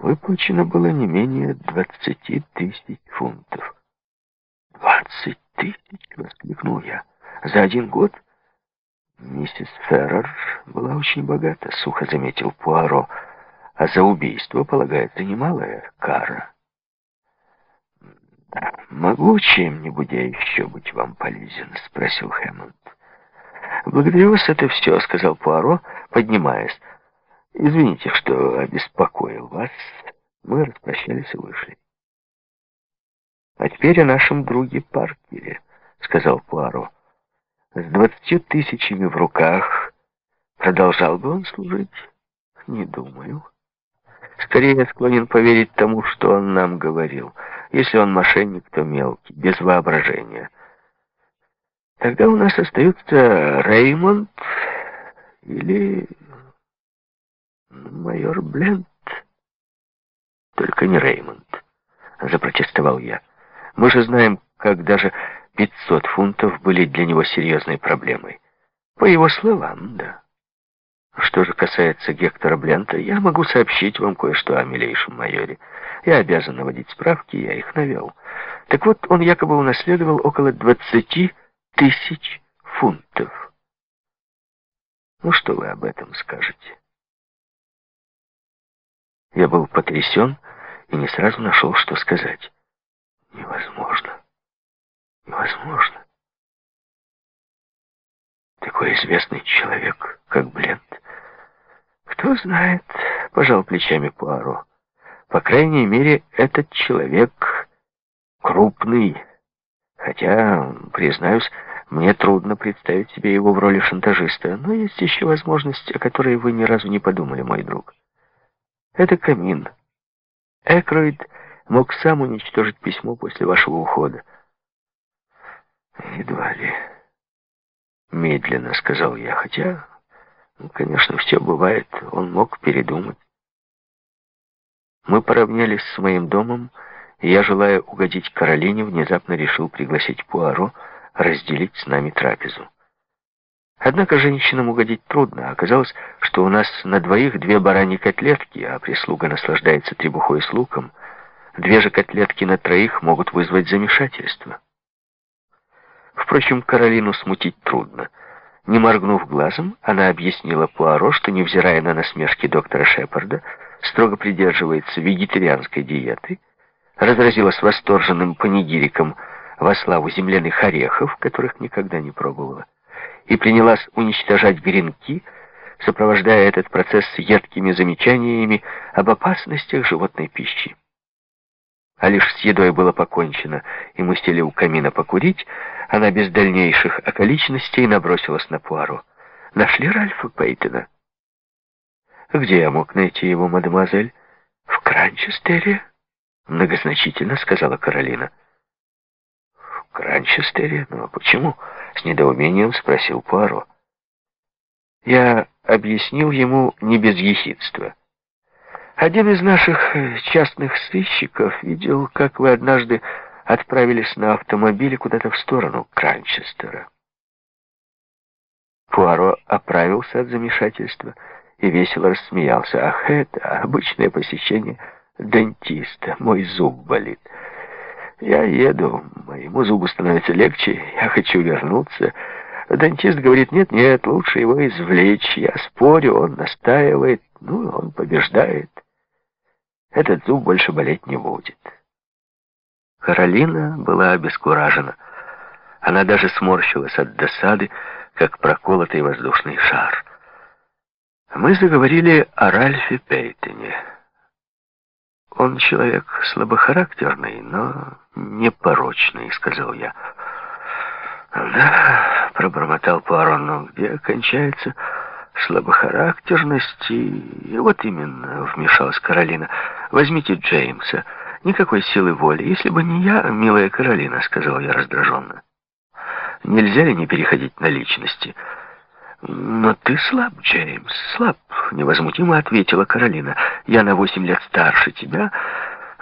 выплачено было не менее двадцати тысяч фунтов. «Двадцать тысяч!» — воскликнул я. «За один год?» «Миссис Феррер была очень богата», — сухо заметил Пуаро. «А за убийство полагается немалая кара». «Могу чем-нибудь я еще быть вам полезен?» — спросил Хэммонд. «Благодарю вас, это все», — сказал Пуаро, поднимаясь. «Извините, что обеспокоил вас». Мы распрощались и вышли. «А теперь о нашем друге Паркере», — сказал Пуаро. «С двадцатью тысячами в руках продолжал бы он служить? Не думаю. Скорее я склонен поверить тому, что он нам говорил. Если он мошенник, то мелкий, без воображения». Тогда у нас остаются Реймонд или майор Блент. Только не Реймонд, запротестовал я. Мы же знаем, как даже 500 фунтов были для него серьезной проблемой. По его словам, да. Что же касается Гектора Блента, я могу сообщить вам кое-что о милейшем майоре. Я обязан наводить справки, я их навел. Так вот, он якобы унаследовал около 20 тысяч фунтов. Ну, что вы об этом скажете? Я был потрясен и не сразу нашел, что сказать. Невозможно. Невозможно. Такой известный человек, как Блент. Кто знает, пожал плечами Пуаро. По крайней мере, этот человек крупный, Хотя, признаюсь, мне трудно представить себе его в роли шантажиста, но есть еще возможность, о которой вы ни разу не подумали, мой друг. Это камин. Экроид мог сам уничтожить письмо после вашего ухода. Едва ли. Медленно сказал я, хотя, ну, конечно, все бывает, он мог передумать. Мы поравнялись с моим домом, я, желая угодить Каролине, внезапно решил пригласить Пуаро разделить с нами трапезу. Однако женщинам угодить трудно. Оказалось, что у нас на двоих две бараньи котлетки, а прислуга наслаждается требухой с луком. Две же котлетки на троих могут вызвать замешательство. Впрочем, Каролину смутить трудно. Не моргнув глазом, она объяснила Пуаро, что, невзирая на насмешки доктора Шепарда, строго придерживается вегетарианской диеты, разразилась восторженным панигириком во славу земляных орехов, которых никогда не пробовала, и принялась уничтожать гренки, сопровождая этот процесс едкими замечаниями об опасностях животной пищи. А лишь с едой было покончено, и мы сели у камина покурить, она без дальнейших околичностей набросилась на Пуаро. «Нашли Ральфа Пейтона?» «Где я мог найти его, мадемуазель?» «В Кранчестере?» Многозначительно сказала Каролина. В Кранчестере? Ну а почему? С недоумением спросил Пуаро. Я объяснил ему не без ехидства. Один из наших э, частных сыщиков видел, как вы однажды отправились на автомобиле куда-то в сторону Кранчестера. Пуаро оправился от замешательства и весело рассмеялся. Ах, это обычное посещение дантиста. Мой зуб болит. Я еду, моему зубу становится легче, я хочу вернуться. Дантист говорит, нет-нет, лучше его извлечь. Я спорю, он настаивает, ну, он побеждает. Этот зуб больше болеть не будет. Каролина была обескуражена. Она даже сморщилась от досады, как проколотый воздушный шар. Мы заговорили о Ральфе Пейтоне. «Он человек слабохарактерный, но непорочный», — сказал я. «Да», — пробормотал Пуаро, — «но где кончается слабохарактерность?» и... «Вот именно», — вмешалась Каролина, — «возьмите Джеймса. Никакой силы воли. Если бы не я, милая Каролина», — сказал я раздраженно. «Нельзя ли не переходить на личности?» «Но ты слаб, Джеймс, слаб», — невозмутимо ответила Каролина. «Я на восемь лет старше тебя.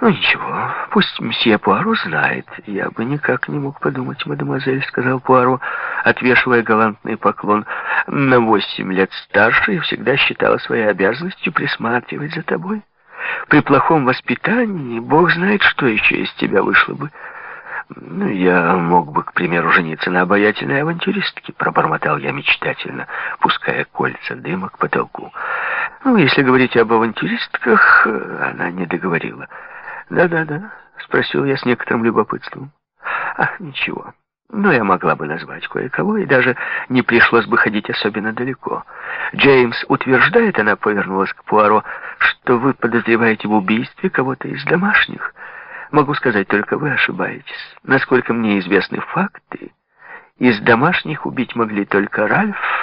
Ну, ничего, пусть мсье Пуаро знает. Я бы никак не мог подумать, мадемуазель», — сказал Пуаро, отвешивая галантный поклон. «На восемь лет старше и всегда считала своей обязанностью присматривать за тобой. При плохом воспитании, бог знает, что еще из тебя вышло бы. Ну, я мог бы, к примеру, жениться на обаятельной авантюристке, пробормотал я мечтательно, пуская кольца дыма к потолку. Ну, если говорить об авантюристках, она не договорила. Да-да-да, спросил я с некоторым любопытством. Ах, ничего. Но я могла бы назвать кое-кого, и даже не пришлось бы ходить особенно далеко. Джеймс утверждает, она повернулась к Пуаро, что вы подозреваете в убийстве кого-то из домашних. Могу сказать, только вы ошибаетесь. Насколько мне известны факты, из домашних убить могли только Ральф